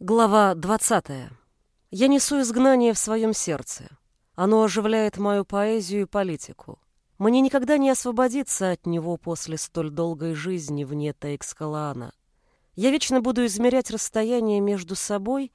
Глава 20. Я несу изгнание в своем сердце. Оно оживляет мою поэзию и политику. Мне никогда не освободиться от него после столь долгой жизни вне Тейкскалаана. Я вечно буду измерять расстояние между собой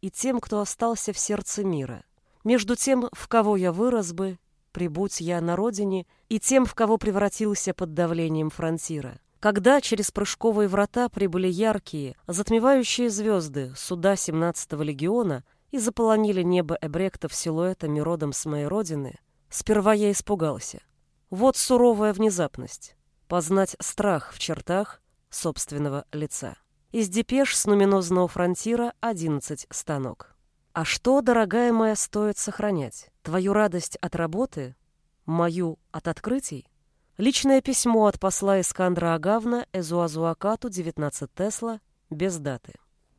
и тем, кто остался в сердце мира, между тем, в кого я вырос бы, прибудь я на родине, и тем, в кого превратился под давлением фронтира. Когда через прыжковые врата прибыли яркие, затмевающие звезды суда 17-го легиона и заполонили небо эбректов силуэтами родом с моей родины, сперва я испугался. Вот суровая внезапность. Познать страх в чертах собственного лица. Из депеш с нуминозного фронтира 11 станок. А что, дорогая моя, стоит сохранять? Твою радость от работы? Мою от открытий? Личное письмо от посла Искандра Агавна Эзуазуакату 19 Тесла без даты.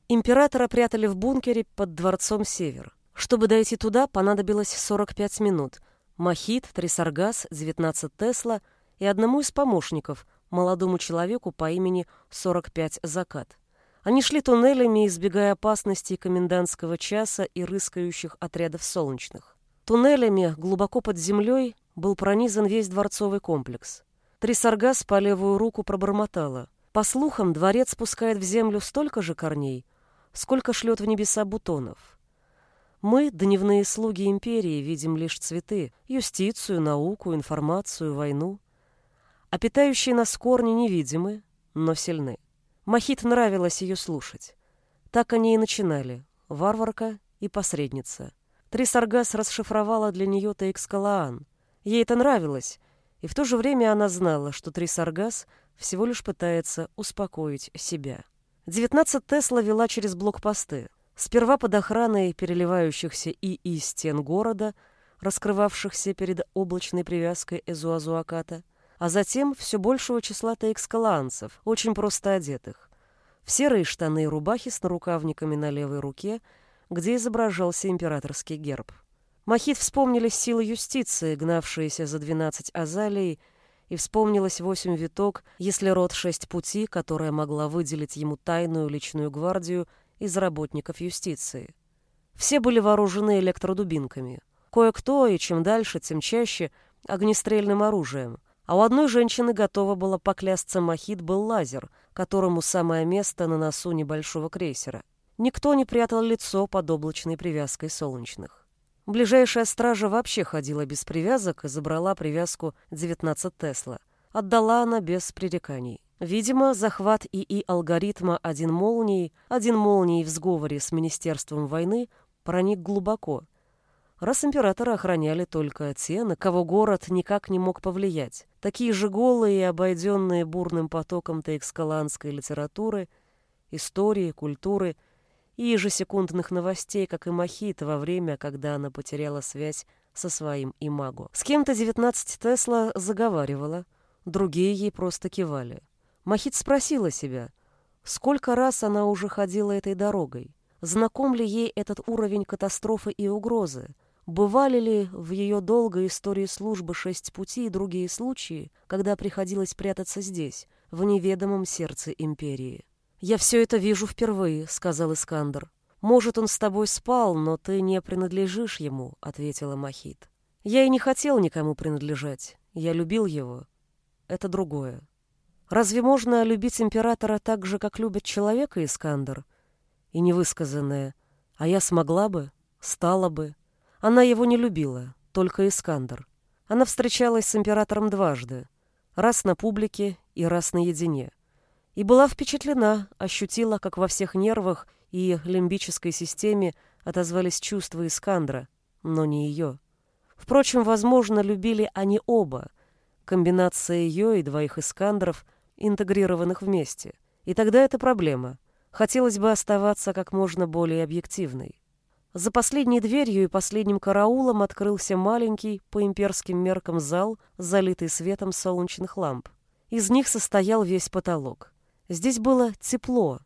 Императора прятали в бункере под дворцом Север. Чтобы дойти туда, понадобилось 45 минут. Махит, Трисаргас, 19 Тесла и одному из помощников, молодому человеку по имени 45 Закат. Они шли туннелями, избегая опасностей комендантского часа и рыскающих отрядов солнечных. Туннелями, глубоко под землей, был пронизан весь дворцовый комплекс. Трисаргас по левую руку пробормотала. По слухам, дворец спускает в землю столько же корней, сколько шлет в небеса бутонов. Мы, дневные слуги империи, видим лишь цветы, юстицию, науку, информацию, войну. А питающие нас корни невидимы, но сильны. Махит нравилось ее слушать. Так они и начинали. Варварка и посредница. Трисаргас расшифровала для нее Тейкскалаан — Ей это нравилось, и в то же время она знала, что Трисаргас всего лишь пытается успокоить себя. 19 Тесла вела через блокпосты. Сперва под охраной переливающихся и из стен города, раскрывавшихся перед облачной привязкой Эзуазуаката, а затем все большего числа таэкскаланцев, очень просто одетых. В серые штаны и рубахи с нарукавниками на левой руке, где изображался императорский герб. Махит вспомнились силы юстиции, гнавшиеся за двенадцать азалий, и вспомнилось восемь виток, если род шесть пути, которая могла выделить ему тайную личную гвардию из работников юстиции. Все были вооружены электродубинками. Кое-кто, и чем дальше, тем чаще, огнестрельным оружием. А у одной женщины готова была поклясться Махит был лазер, которому самое место на носу небольшого крейсера. Никто не прятал лицо под облачной привязкой солнечных. Ближайшая стража вообще ходила без привязок и забрала привязку 19 Тесла. Отдала она без пререканий. Видимо, захват ИИ алгоритма «один молнией», «один молнией» в сговоре с Министерством войны проник глубоко. Раз императора охраняли только те, на кого город никак не мог повлиять. Такие же голые обойденные бурным потоком тейкскаланской литературы, истории, культуры – и ежесекундных новостей, как и Махита во время, когда она потеряла связь со своим имаго. С кем-то 19 Тесла заговаривала, другие ей просто кивали. Махит спросила себя, сколько раз она уже ходила этой дорогой, знаком ли ей этот уровень катастрофы и угрозы, бывали ли в ее долгой истории службы шесть путей и другие случаи, когда приходилось прятаться здесь, в неведомом сердце империи. «Я все это вижу впервые», — сказал Искандер. «Может, он с тобой спал, но ты не принадлежишь ему», — ответила Махит. «Я и не хотел никому принадлежать. Я любил его. Это другое». «Разве можно любить императора так же, как любят человека, Искандер?» И невысказанное «А я смогла бы, стала бы». Она его не любила, только Искандер. Она встречалась с императором дважды. Раз на публике и раз наедине и была впечатлена, ощутила, как во всех нервах и лимбической системе отозвались чувства Искандра, но не ее. Впрочем, возможно, любили они оба, комбинация ее и двоих Искандров, интегрированных вместе. И тогда это проблема. Хотелось бы оставаться как можно более объективной. За последней дверью и последним караулом открылся маленький, по имперским меркам, зал, залитый светом солнечных ламп. Из них состоял весь потолок. Здесь было тепло,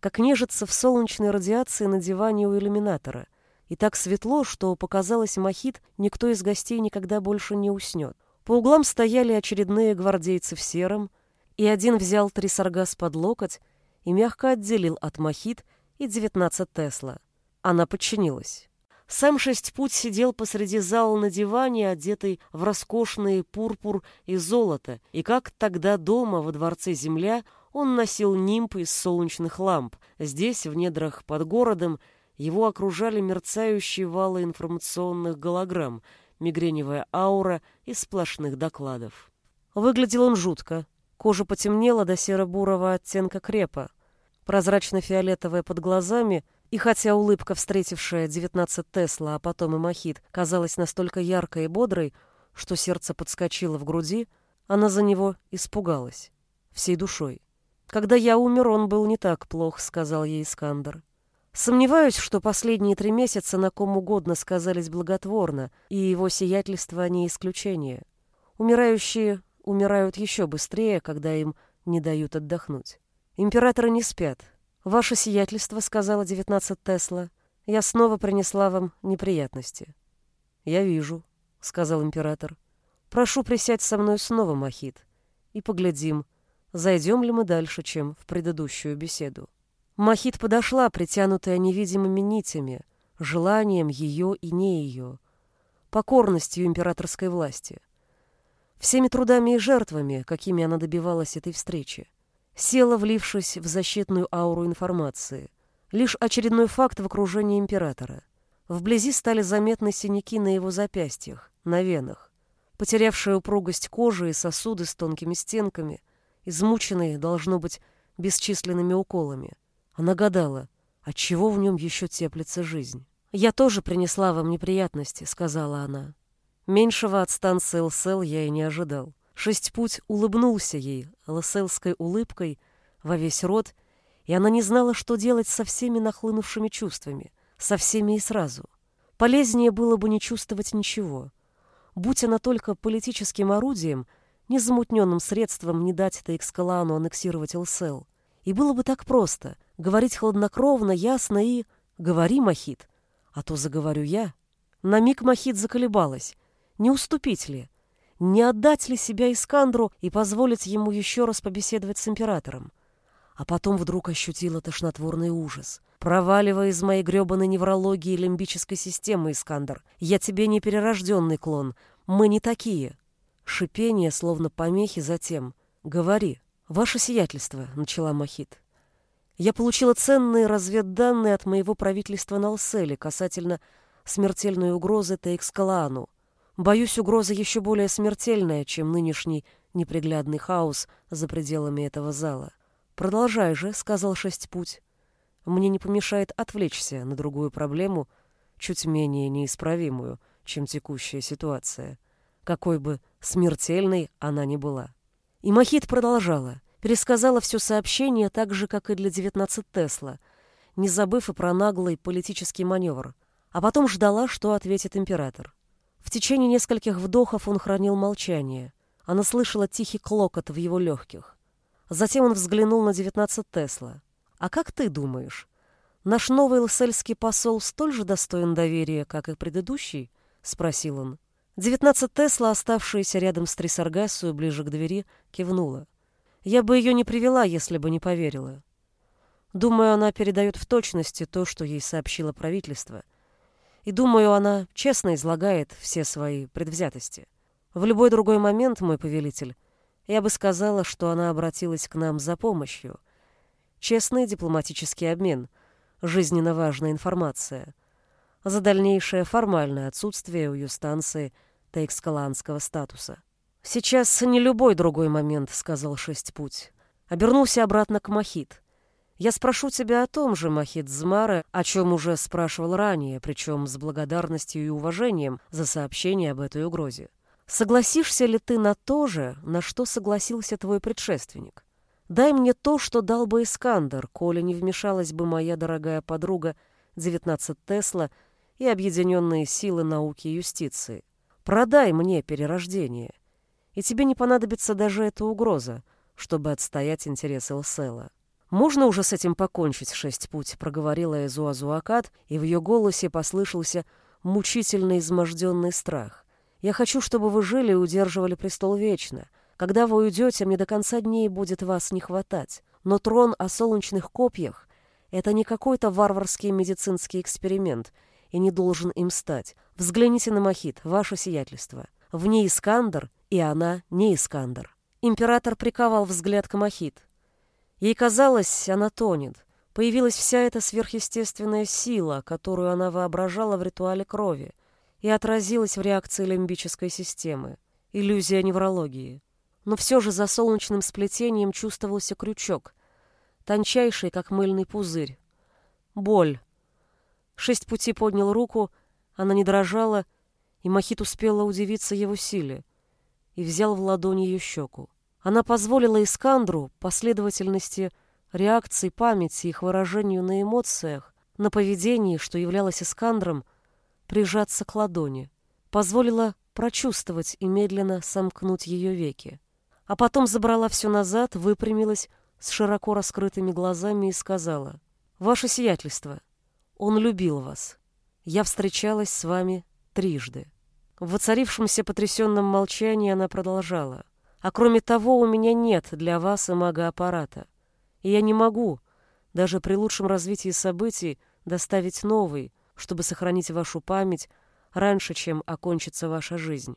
как нежиться в солнечной радиации на диване у иллюминатора, и так светло, что, показалось Махит, никто из гостей никогда больше не уснет. По углам стояли очередные гвардейцы в сером, и один взял Трисаргас под локоть и мягко отделил от Махит и 19 Тесла. Она подчинилась. Сам шесть-путь сидел посреди зала на диване, одетый в роскошный пурпур и золото, и как тогда дома во дворце Земля он носил нимб из солнечных ламп. Здесь, в недрах под городом, его окружали мерцающие валы информационных голограмм, мигреневая аура из сплошных докладов. Выглядел он жутко. Кожа потемнела до серо-бурого оттенка крепа. Прозрачно-фиолетовая под глазами — и хотя улыбка, встретившая 19 Тесла, а потом и Махит, казалась настолько яркой и бодрой, что сердце подскочило в груди, она за него испугалась. Всей душой. «Когда я умер, он был не так плох», — сказал ей Искандер. Сомневаюсь, что последние три месяца на ком угодно сказались благотворно, и его сиятельство не исключение. Умирающие умирают еще быстрее, когда им не дают отдохнуть. Императоры не спят, «Ваше сиятельство», — сказала девятнадцать Тесла, — «я снова принесла вам неприятности». «Я вижу», — сказал император. «Прошу присядь со мной снова, Махит, и поглядим, зайдем ли мы дальше, чем в предыдущую беседу». Махит подошла, притянутая невидимыми нитями, желанием ее и не ее, покорностью императорской власти, всеми трудами и жертвами, какими она добивалась этой встречи села, влившись в защитную ауру информации. Лишь очередной факт в окружении императора. Вблизи стали заметны синяки на его запястьях, на венах, потерявшая упругость кожи и сосуды с тонкими стенками, измученные, должно быть, бесчисленными уколами. Она гадала, отчего в нем еще теплится жизнь. «Я тоже принесла вам неприятности», — сказала она. Меньшего от станции ЛСЛ я и не ожидал. Шестьпуть улыбнулся ей лоселской улыбкой во весь рот, и она не знала, что делать со всеми нахлынувшими чувствами, со всеми и сразу. Полезнее было бы не чувствовать ничего. Будь она только политическим орудием, незамутненным средством не дать Тейкскалану аннексировать Элсел. И было бы так просто — говорить хладнокровно, ясно и... «Говори, Махит, а то заговорю я». На миг Махит заколебалась. Не уступить ли? не отдать ли себя Искандру и позволить ему еще раз побеседовать с императором. А потом вдруг ощутила тошнотворный ужас. «Проваливая из моей гребаной неврологии лимбической системы, Искандр, я тебе не перерожденный клон, мы не такие». Шипение, словно помехи затем. «Говори». «Ваше сиятельство», — начала Махит. «Я получила ценные разведданные от моего правительства на Алселе касательно смертельной угрозы Тейкскалаану. Боюсь, угроза еще более смертельная, чем нынешний неприглядный хаос за пределами этого зала. «Продолжай же», — сказал Шестьпуть. «Мне не помешает отвлечься на другую проблему, чуть менее неисправимую, чем текущая ситуация, какой бы смертельной она ни была». И Махит продолжала, пересказала все сообщение так же, как и для 19 Тесла, не забыв и про наглый политический маневр, а потом ждала, что ответит император. В течение нескольких вдохов он хранил молчание. Она слышала тихий клокот в его легких. Затем он взглянул на 19 Тесла. «А как ты думаешь, наш новый лсельский посол столь же достоин доверия, как и предыдущий?» — спросил он. 19 Тесла, оставшаяся рядом с Трисаргасу ближе к двери, кивнула. «Я бы ее не привела, если бы не поверила. Думаю, она передает в точности то, что ей сообщило правительство — и, думаю, она честно излагает все свои предвзятости. В любой другой момент, мой повелитель, я бы сказала, что она обратилась к нам за помощью. Честный дипломатический обмен, жизненно важная информация. За дальнейшее формальное отсутствие у ее станции тейкскаланского статуса. «Сейчас не любой другой момент», — сказал Шестьпуть. Обернулся обратно к Махит. Я спрошу тебя о том же, Махид Змара, о чем уже спрашивал ранее, причем с благодарностью и уважением за сообщение об этой угрозе. Согласишься ли ты на то же, на что согласился твой предшественник? Дай мне то, что дал бы Искандер, коли не вмешалась бы моя дорогая подруга 19 Тесла и объединенные силы науки и юстиции. Продай мне перерождение, и тебе не понадобится даже эта угроза, чтобы отстоять интересы Лсела. «Можно уже с этим покончить, шесть путь», — проговорила Эзуазуакат, и в ее голосе послышался мучительно изможденный страх. «Я хочу, чтобы вы жили и удерживали престол вечно. Когда вы уйдете, мне до конца дней будет вас не хватать. Но трон о солнечных копьях Это не какой-то варварский медицинский эксперимент и не должен им стать. Взгляните на Махит, ваше сиятельство. В ней Искандер, и она не Искандер. Император приковал взгляд к Махит. Ей казалось, она тонет. Появилась вся эта сверхъестественная сила, которую она воображала в ритуале крови, и отразилась в реакции лимбической системы. Иллюзия неврологии. Но все же за солнечным сплетением чувствовался крючок, тончайший, как мыльный пузырь. Боль. Шесть пути поднял руку, она не дрожала, и Махит успела удивиться его силе, и взял в ладони ее щеку. Она позволила Искандру последовательности реакций памяти, их выражению на эмоциях, на поведении, что являлось Искандром, прижаться к ладони. Позволила прочувствовать и медленно сомкнуть ее веки. А потом забрала все назад, выпрямилась, с широко раскрытыми глазами и сказала, «Ваше сиятельство, он любил вас. Я встречалась с вами трижды». В воцарившемся потрясенном молчании она продолжала, «А кроме того, у меня нет для вас и аппарата, и я не могу, даже при лучшем развитии событий, доставить новый, чтобы сохранить вашу память раньше, чем окончится ваша жизнь.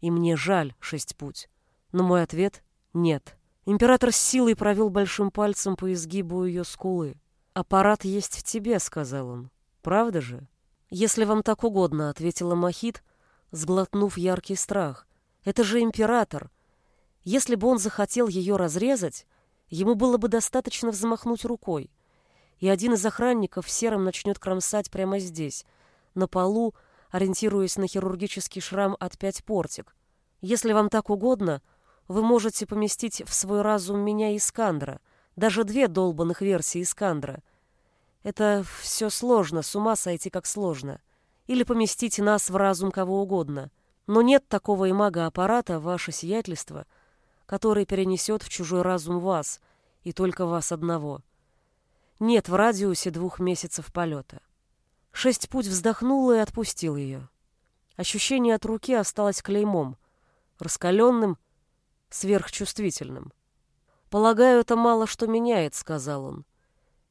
И мне жаль, шесть путь. Но мой ответ — нет». Император с силой провел большим пальцем по изгибу ее скулы. «Аппарат есть в тебе», — сказал он. «Правда же?» «Если вам так угодно», — ответила Махит, сглотнув яркий страх. «Это же император. Если бы он захотел ее разрезать, ему было бы достаточно взмахнуть рукой, и один из охранников в сером начнет кромсать прямо здесь, на полу, ориентируясь на хирургический шрам от пять портик. Если вам так угодно, вы можете поместить в свой разум меня и Искандра, даже две долбанных версии Искандра. Это все сложно, с ума сойти как сложно. Или поместить нас в разум кого угодно. Но нет такого имага-аппарата, ваше сиятельство, который перенесет в чужой разум вас, и только вас одного. Нет в радиусе двух месяцев полета. Шесть путь вздохнула и отпустил ее. Ощущение от руки осталось клеймом, раскаленным, сверхчувствительным. «Полагаю, это мало что меняет», — сказал он.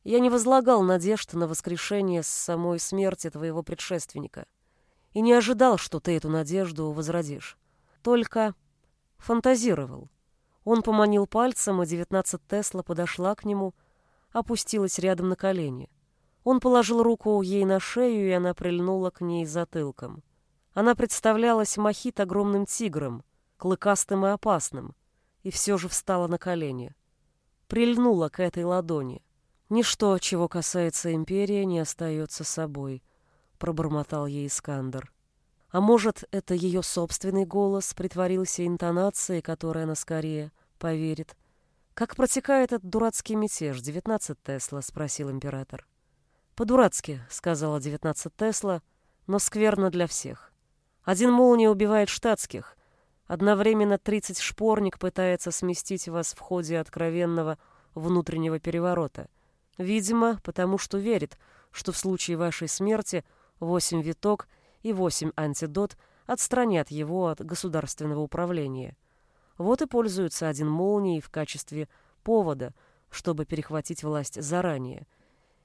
«Я не возлагал надежд на воскрешение с самой смерти твоего предшественника и не ожидал, что ты эту надежду возродишь. Только фантазировал». Он поманил пальцем, и девятнадцать Тесла подошла к нему, опустилась рядом на колени. Он положил руку ей на шею, и она прильнула к ней затылком. Она представлялась Махит огромным тигром, клыкастым и опасным, и все же встала на колени. Прильнула к этой ладони. «Ничто, чего касается империи, не остается собой», — пробормотал ей Искандер. А может, это ее собственный голос притворился интонацией, которой она скорее поверит. «Как протекает этот дурацкий мятеж, девятнадцать Тесла?» — спросил император. «По-дурацки», — сказала девятнадцать Тесла, — «но скверно для всех. Один молния убивает штатских, Одновременно 30 шпорник пытается сместить вас в ходе откровенного внутреннего переворота. Видимо, потому что верит, что в случае вашей смерти 8 виток и 8 антидот отстранят его от государственного управления. Вот и пользуются один молнией в качестве повода, чтобы перехватить власть заранее.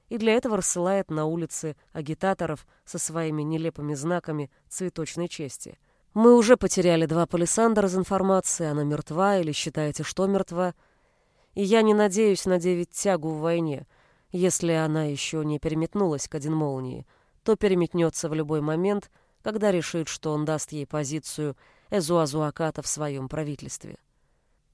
И для этого рассылает на улицы агитаторов со своими нелепыми знаками цветочной чести – мы уже потеряли два палисандра из информации, она мертва или считаете, что мертва. И я не надеюсь на девять тягу в войне. Если она еще не переметнулась к один молнии, то переметнется в любой момент, когда решит, что он даст ей позицию Эзуазуаката в своем правительстве.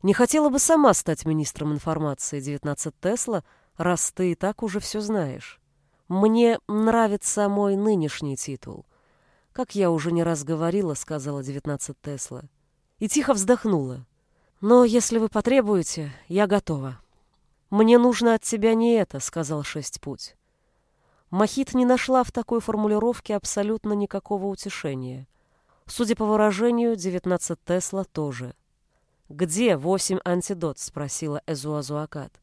Не хотела бы сама стать министром информации 19 Тесла, раз ты и так уже все знаешь. Мне нравится мой нынешний титул — как я уже не раз говорила, сказала 19 Тесла. И тихо вздохнула. Но если вы потребуете, я готова. Мне нужно от тебя не это, сказал Шесть Путь. Махит не нашла в такой формулировке абсолютно никакого утешения. Судя по выражению, 19 Тесла тоже. «Где восемь антидот?» — спросила Эзуазуакат.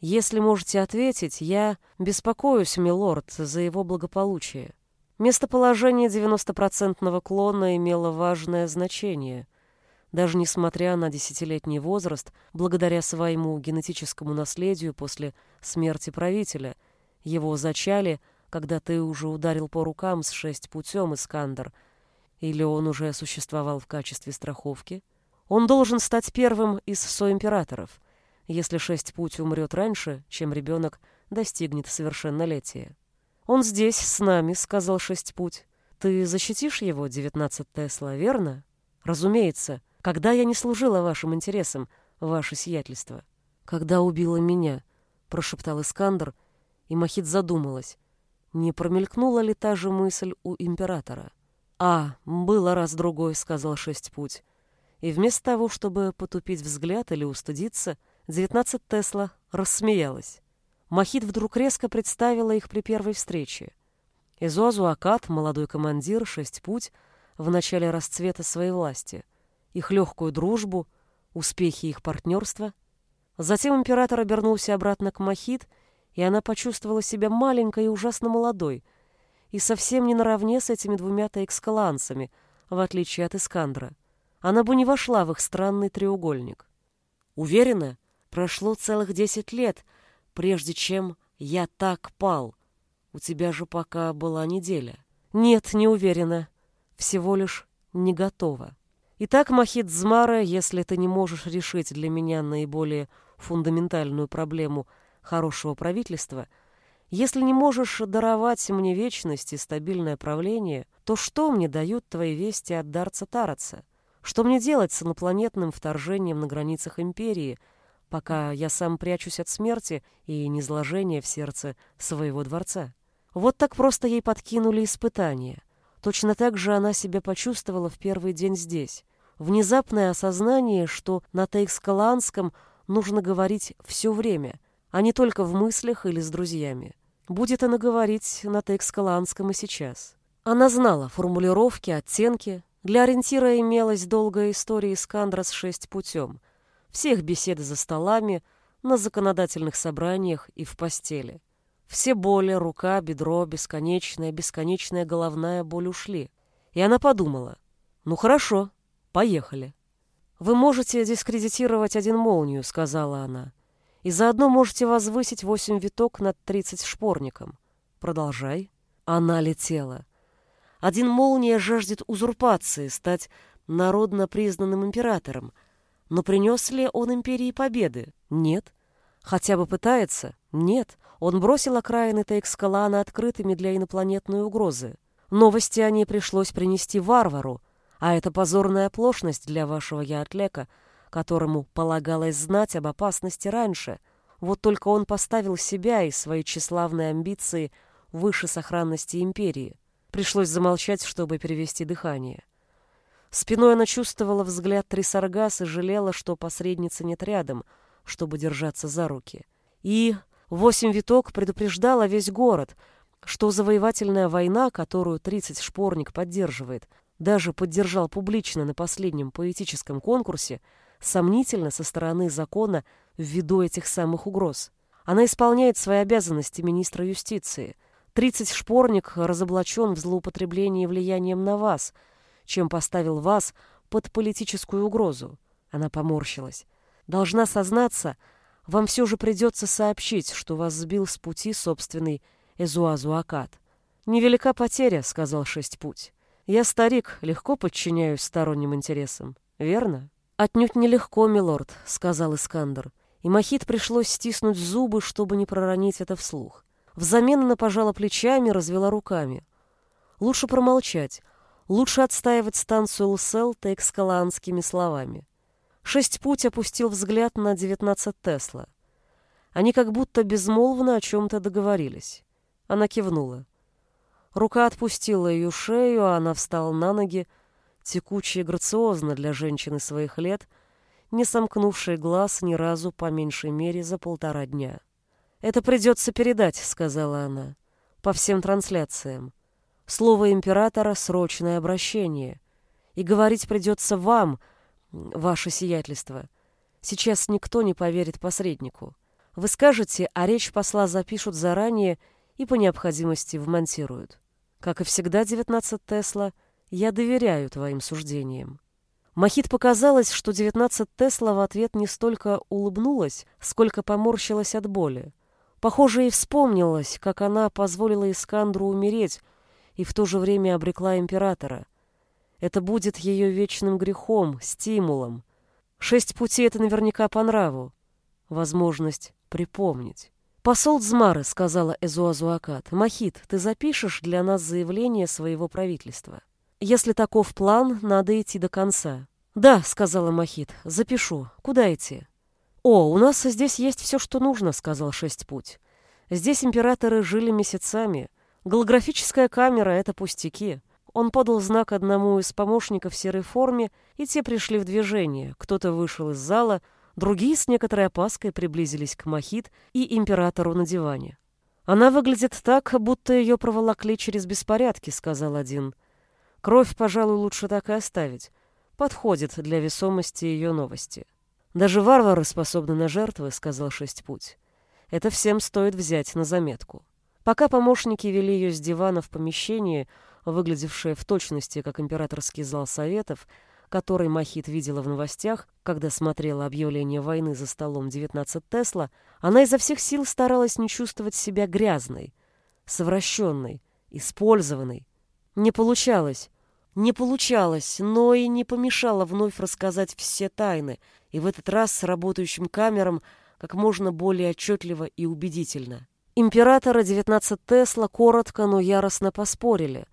«Если можете ответить, я беспокоюсь, милорд, за его благополучие. Местоположение 90-процентного клона имело важное значение. Даже несмотря на десятилетний возраст, благодаря своему генетическому наследию после смерти правителя, Его зачали, когда ты уже ударил по рукам с шесть путем, Искандер, или он уже существовал в качестве страховки? Он должен стать первым из соимператоров, если шесть путь умрет раньше, чем ребенок достигнет совершеннолетия. «Он здесь, с нами», — сказал шесть путь. «Ты защитишь его, девятнадцать Тесла, верно?» «Разумеется. Когда я не служила вашим интересам, ваше сиятельство?» «Когда убила меня», — прошептал Искандер, и Махит задумалась. Не промелькнула ли та же мысль у императора? «А, было раз-другой», — сказал шесть путь. И вместо того, чтобы потупить взгляд или устыдиться, девятнадцать Тесла рассмеялась. Махит вдруг резко представила их при первой встрече. Изуазу Акад, молодой командир, шесть путь, в начале расцвета своей власти, их легкую дружбу, успехи их партнерства. Затем император обернулся обратно к Махит, и она почувствовала себя маленькой и ужасно молодой, и совсем не наравне с этими двумя таэкскаланцами, в отличие от Искандра. Она бы не вошла в их странный треугольник. Уверена, прошло целых десять лет, прежде чем я так пал. У тебя же пока была неделя. Нет, не уверена. Всего лишь не готова. Итак, Махид Змара, если ты не можешь решить для меня наиболее фундаментальную проблему хорошего правительства — если не можешь даровать мне вечность и стабильное правление, то что мне дают твои вести от Дарца Тараца? Что мне делать с инопланетным вторжением на границах Империи, пока я сам прячусь от смерти и низложения в сердце своего дворца? Вот так просто ей подкинули испытания. Точно так же она себя почувствовала в первый день здесь. Внезапное осознание, что на Тейкскаланском нужно говорить все время, а не только в мыслях или с друзьями. Будет она говорить на Текскаланском и сейчас. Она знала формулировки, оттенки. Для ориентира имелась долгая история Искандра с шесть путем. Всех беседы за столами, на законодательных собраниях и в постели. Все боли, рука, бедро, бесконечная, бесконечная головная боль ушли. И она подумала, ну хорошо, поехали. «Вы можете дискредитировать один молнию», — сказала она и заодно можете возвысить восемь виток над тридцать шпорником. Продолжай. Она летела. Один молния жаждет узурпации, стать народно признанным императором. Но принес ли он империи победы? Нет. Хотя бы пытается? Нет. Он бросил окраины Тейкскалана открытыми для инопланетной угрозы. Новости о ней пришлось принести варвару, а это позорная оплошность для вашего Яатлека — которому полагалось знать об опасности раньше. Вот только он поставил себя и свои тщеславные амбиции выше сохранности империи. Пришлось замолчать, чтобы перевести дыхание. Спиной она чувствовала взгляд Трисаргас и жалела, что посредницы нет рядом, чтобы держаться за руки. И восемь виток предупреждала весь город, что завоевательная война, которую тридцать шпорник поддерживает, даже поддержал публично на последнем поэтическом конкурсе, сомнительно со стороны закона ввиду этих самых угроз. Она исполняет свои обязанности министра юстиции. Тридцать шпорник разоблачен в злоупотреблении влиянием на вас, чем поставил вас под политическую угрозу. Она поморщилась. Должна сознаться, вам все же придется сообщить, что вас сбил с пути собственный Эзуазу Акад. «Невелика потеря», — сказал Шесть Путь. «Я старик, легко подчиняюсь сторонним интересам. Верно?» «Отнюдь нелегко, милорд», — сказал Искандер. И Махит пришлось стиснуть зубы, чтобы не проронить это вслух. Взамен она пожала плечами, развела руками. Лучше промолчать. Лучше отстаивать станцию Лсел текскаланскими словами. Шесть путь опустил взгляд на девятнадцать Тесла. Они как будто безмолвно о чем-то договорились. Она кивнула. Рука отпустила ее шею, а она встала на ноги, текуче и грациозно для женщины своих лет, не сомкнувшей глаз ни разу по меньшей мере за полтора дня. «Это придется передать», — сказала она, — «по всем трансляциям. Слово императора — срочное обращение. И говорить придется вам, ваше сиятельство. Сейчас никто не поверит посреднику. Вы скажете, а речь посла запишут заранее и по необходимости вмонтируют. Как и всегда, 19 Тесла — я доверяю твоим суждениям. Махит показалось, что 19 Тесла в ответ не столько улыбнулась, сколько поморщилась от боли. Похоже, и вспомнилось, как она позволила Искандру умереть и в то же время обрекла императора. Это будет ее вечным грехом, стимулом. Шесть путей — это наверняка по нраву. Возможность припомнить. «Посол Дзмары», — сказала Эзуазуакат, — «Махит, ты запишешь для нас заявление своего правительства? Если таков план, надо идти до конца». «Да», — сказала Махит, — «запишу. Куда идти?» «О, у нас здесь есть все, что нужно», — сказал Шесть Путь. «Здесь императоры жили месяцами. Голографическая камера — это пустяки». Он подал знак одному из помощников в серой форме, и те пришли в движение. Кто-то вышел из зала, Другие с некоторой опаской приблизились к Махит и императору на диване. «Она выглядит так, будто ее проволокли через беспорядки», — сказал один. «Кровь, пожалуй, лучше так и оставить. Подходит для весомости ее новости». «Даже варвары способны на жертвы», — сказал Шестьпуть. «Это всем стоит взять на заметку». Пока помощники вели ее с дивана в помещение, выглядевшее в точности как императорский зал советов, который Махит видела в новостях, когда смотрела объявление войны за столом 19 Тесла, она изо всех сил старалась не чувствовать себя грязной, совращенной, использованной. Не получалось. Не получалось, но и не помешало вновь рассказать все тайны, и в этот раз с работающим камерам как можно более отчетливо и убедительно. Императора 19 Тесла коротко, но яростно поспорили.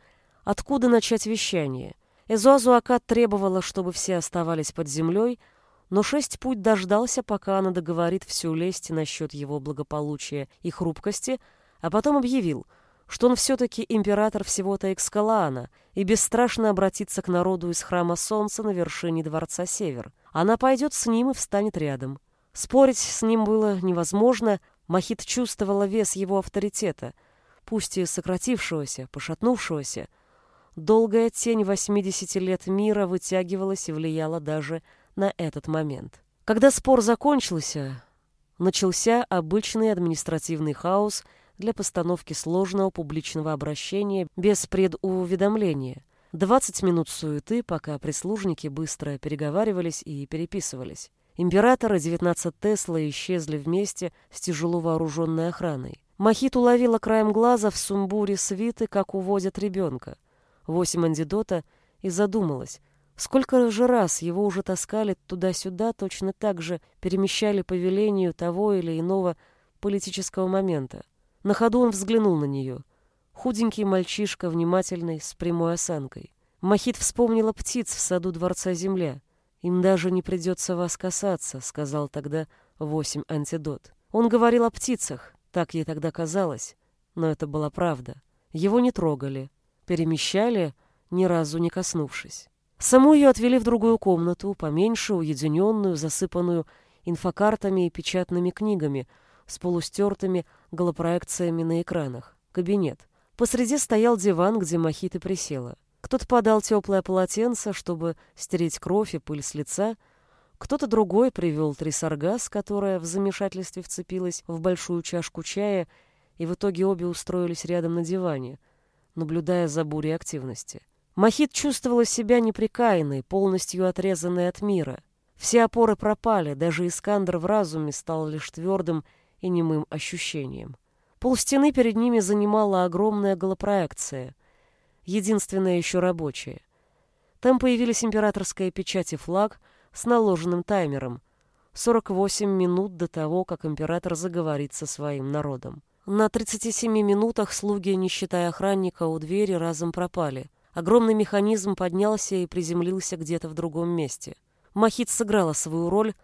Откуда начать вещание? Эзуазуакат требовала, чтобы все оставались под землей, но шесть путь дождался, пока она договорит всю лесть насчет его благополучия и хрупкости, а потом объявил, что он все-таки император всего-то Экскалаана и бесстрашно обратится к народу из храма Солнца на вершине дворца Север. Она пойдет с ним и встанет рядом. Спорить с ним было невозможно, Махит чувствовала вес его авторитета, пусть и сократившегося, пошатнувшегося, Долгая тень 80 лет мира вытягивалась и влияла даже на этот момент. Когда спор закончился, начался обычный административный хаос для постановки сложного публичного обращения без предуведомления. 20 минут суеты, пока прислужники быстро переговаривались и переписывались. Император и 19 Тесла исчезли вместе с тяжело вооруженной охраной. Махит уловила краем глаза в сумбуре свиты, как увозят ребенка восемь антидота, и задумалась, сколько же раз его уже таскали туда-сюда, точно так же перемещали по велению того или иного политического момента. На ходу он взглянул на нее. Худенький мальчишка, внимательный, с прямой осанкой. Махит вспомнила птиц в саду Дворца Земля. «Им даже не придется вас касаться», — сказал тогда восемь антидот. Он говорил о птицах, так ей тогда казалось, но это была правда. Его не трогали, перемещали, ни разу не коснувшись. Саму ее отвели в другую комнату, поменьше, уединенную, засыпанную инфокартами и печатными книгами с полустертыми голопроекциями на экранах. Кабинет. Посреди стоял диван, где Махита присела. Кто-то подал теплое полотенце, чтобы стереть кровь и пыль с лица, кто-то другой привел трисаргас, которая в замешательстве вцепилась в большую чашку чая, и в итоге обе устроились рядом на диване, наблюдая за бурей активности. Махит чувствовала себя неприкаянной, полностью отрезанной от мира. Все опоры пропали, даже Искандр в разуме стал лишь твердым и немым ощущением. Полстены перед ними занимала огромная голопроекция, единственная еще рабочая. Там появились императорская печать и флаг с наложенным таймером. 48 минут до того, как император заговорит со своим народом. На 37 минутах слуги, не считая охранника, у двери разом пропали. Огромный механизм поднялся и приземлился где-то в другом месте. Махит сыграла свою роль,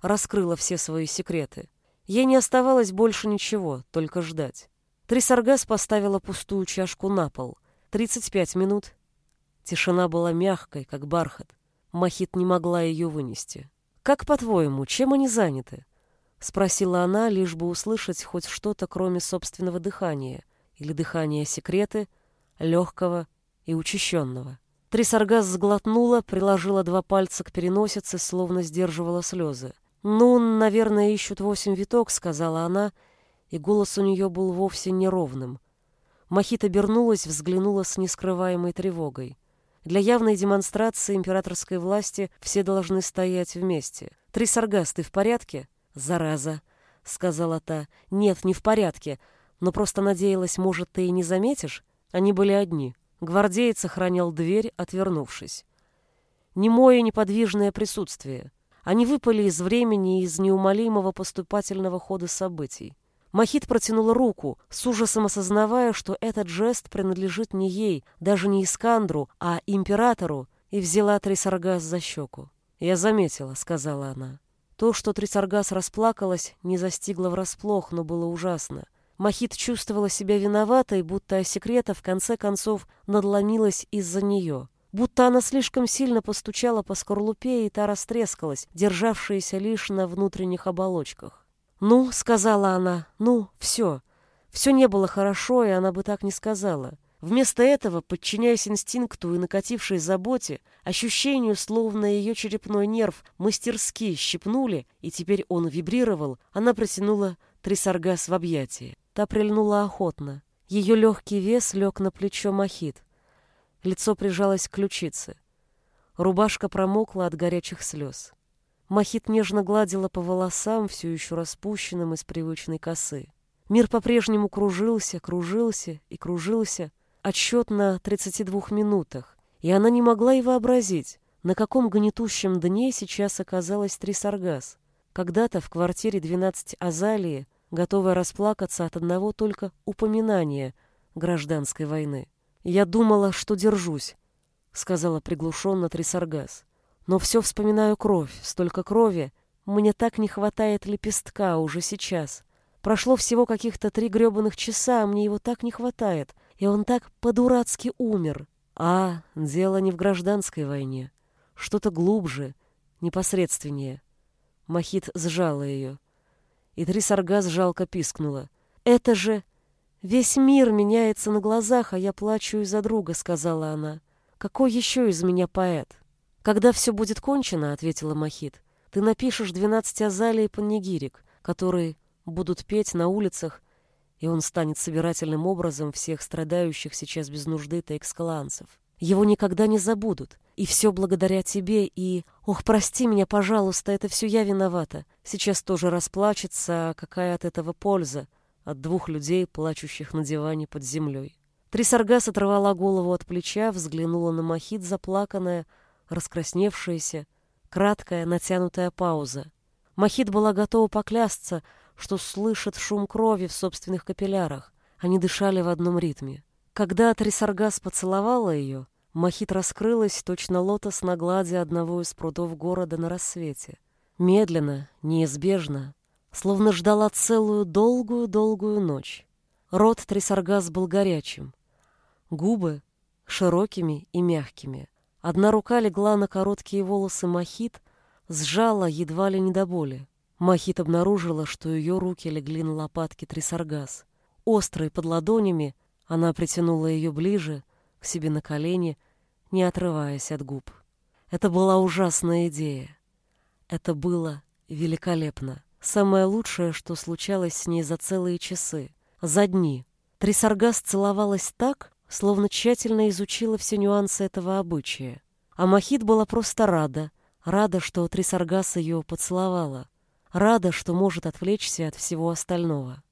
раскрыла все свои секреты. Ей не оставалось больше ничего, только ждать. Трисаргас поставила пустую чашку на пол. 35 минут. Тишина была мягкой, как бархат. Махит не могла ее вынести. «Как, по-твоему, чем они заняты?» — спросила она, лишь бы услышать хоть что-то, кроме собственного дыхания, или дыхания секреты, легкого и учащенного. Трисаргас сглотнула, приложила два пальца к переносице, словно сдерживала слезы. «Ну, наверное, ищут восемь виток», — сказала она, и голос у нее был вовсе неровным. Махит обернулась, взглянула с нескрываемой тревогой. Для явной демонстрации императорской власти все должны стоять вместе. «Трисаргас, ты в порядке?» «Зараза!» — сказала та. «Нет, не в порядке, но просто надеялась, может, ты и не заметишь?» Они были одни. Гвардеец охранял дверь, отвернувшись. Немое неподвижное присутствие. Они выпали из времени и из неумолимого поступательного хода событий. Махит протянула руку, с ужасом осознавая, что этот жест принадлежит не ей, даже не Искандру, а императору, и взяла Трисаргас за щеку. «Я заметила», — сказала она. То, что Трисаргас расплакалась, не застигло врасплох, но было ужасно. Махит чувствовала себя виноватой, будто секрета в конце концов надломилась из-за нее. Будто она слишком сильно постучала по скорлупе, и та растрескалась, державшаяся лишь на внутренних оболочках. «Ну», — сказала она, — «ну, все. Все не было хорошо, и она бы так не сказала». Вместо этого, подчиняясь инстинкту и накатившей заботе, ощущению, словно ее черепной нерв мастерски щипнули, и теперь он вибрировал, она протянула Трисаргас в объятии. Та прильнула охотно. Ее легкий вес лег на плечо Махит. Лицо прижалось к ключице. Рубашка промокла от горячих слез. Махит нежно гладила по волосам, все еще распущенным из привычной косы. Мир по-прежнему кружился, кружился и кружился, отсчет на 32 минутах, и она не могла и вообразить, на каком гнетущем дне сейчас оказалась Трисаргас. Когда-то в квартире 12 Азалии, готовая расплакаться от одного только упоминания гражданской войны. «Я думала, что держусь», — сказала приглушенно Трисаргас. Но все вспоминаю кровь, столько крови. Мне так не хватает лепестка уже сейчас. Прошло всего каких-то три гребаных часа, а мне его так не хватает. И он так по-дурацки умер. А, дело не в гражданской войне. Что-то глубже, непосредственнее. Махит сжала ее. И Трисаргас жалко пискнула. «Это же... Весь мир меняется на глазах, а я плачу из-за друга», — сказала она. «Какой еще из меня поэт?» «Когда все будет кончено», — ответила Махит, — «ты напишешь двенадцать азалий панигирик, которые будут петь на улицах, и он станет собирательным образом всех страдающих сейчас без нужды тейкскаланцев. Его никогда не забудут, и все благодаря тебе, и... Ох, прости меня, пожалуйста, это все я виновата. Сейчас тоже расплачется, а какая от этого польза? От двух людей, плачущих на диване под землей». Трисаргас оторвала голову от плеча, взглянула на Махит, заплаканная, раскрасневшаяся, краткая, натянутая пауза. Махит была готова поклясться, что слышит шум крови в собственных капиллярах. Они дышали в одном ритме. Когда Трисаргас поцеловала ее, Махит раскрылась, точно лотос на глади одного из прудов города на рассвете. Медленно, неизбежно, словно ждала целую долгую-долгую ночь. Рот Трисаргас был горячим, губы — широкими и мягкими. Одна рука легла на короткие волосы Махит, сжала едва ли не до боли. Махит обнаружила, что ее руки легли на лопатки Трисаргас. Острые под ладонями, она притянула ее ближе, к себе на колени, не отрываясь от губ. Это была ужасная идея. Это было великолепно. Самое лучшее, что случалось с ней за целые часы, за дни. Трисаргас целовалась так, словно тщательно изучила все нюансы этого обычая. А Махит была просто рада, рада, что Трисаргас ее поцеловала, рада, что может отвлечься от всего остального.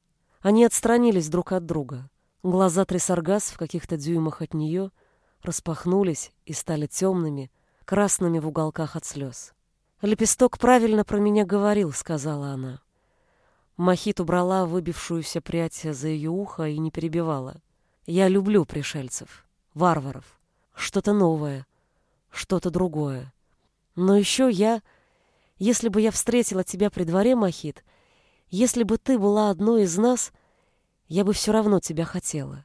Они отстранились друг от друга. Глаза Трисаргас в каких-то дюймах от нее распахнулись и стали темными, красными в уголках от слез. «Лепесток правильно про меня говорил», — сказала она. Махит убрала выбившуюся прядь за ее ухо и не перебивала. Я люблю пришельцев, варваров, что-то новое, что-то другое. Но еще я... Если бы я встретила тебя при дворе, Махит, если бы ты была одной из нас, я бы все равно тебя хотела.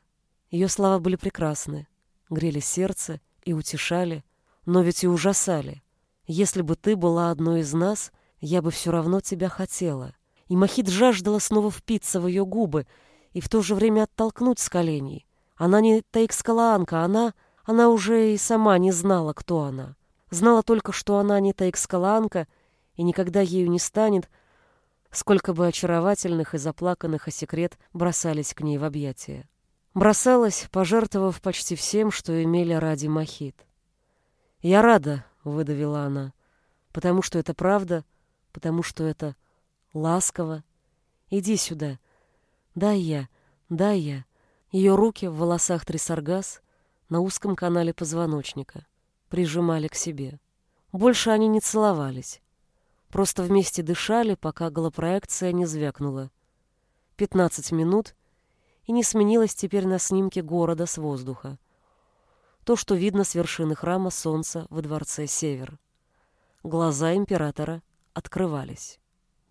Ее слова были прекрасны, грели сердце и утешали, но ведь и ужасали. Если бы ты была одной из нас, я бы все равно тебя хотела. И Махит жаждала снова впиться в ее губы и в то же время оттолкнуть с коленей. Она не Таикскалаанка, она... Она уже и сама не знала, кто она. Знала только, что она не Таикскалаанка и никогда ею не станет, сколько бы очаровательных и заплаканных о секрет бросались к ней в объятия. Бросалась, пожертвовав почти всем, что имели ради Махит. «Я рада», — выдавила она, — «потому что это правда, потому что это ласково Иди сюда. Дай я, дай я. Ее руки в волосах трисаргас на узком канале позвоночника прижимали к себе. Больше они не целовались. Просто вместе дышали, пока голопроекция не звякнула. Пятнадцать минут, и не сменилась теперь на снимке города с воздуха. То, что видно с вершины храма солнца во дворце Север. Глаза императора открывались.